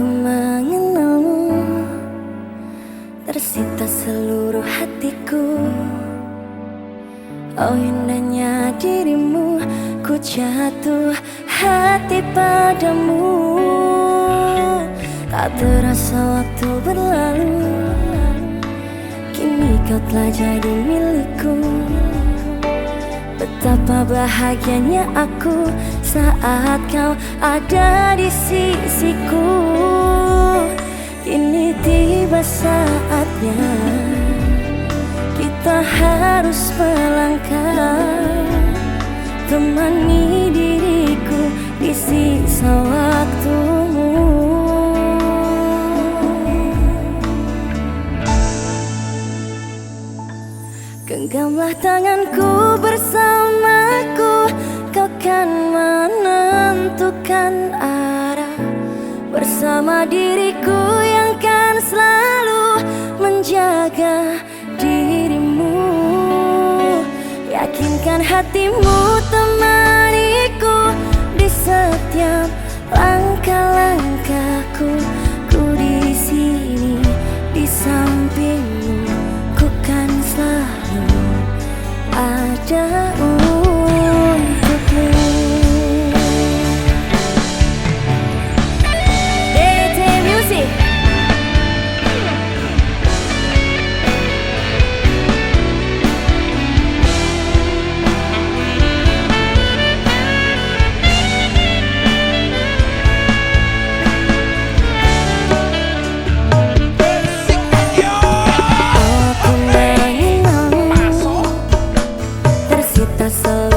Ku mengenalmu. Tersita seluruh hatiku. Oh indahnya dirimu Ku jatuh hati padamu. Tak terasa waktu berlalu. Kini kau telah jadi milikku Betapa bahagianya aku saat kau ada di sisiku. Kini tiba saatnya kita harus melangkah. Temani diriku di sisa waktumu Genggamlah tanganku bersamaku. Kau kan menentukan arah. Bersama diriku yang kan selalu menjaga dirimu. Yakinkan hatimu temaniku Di setiap langkah-langkahku. So.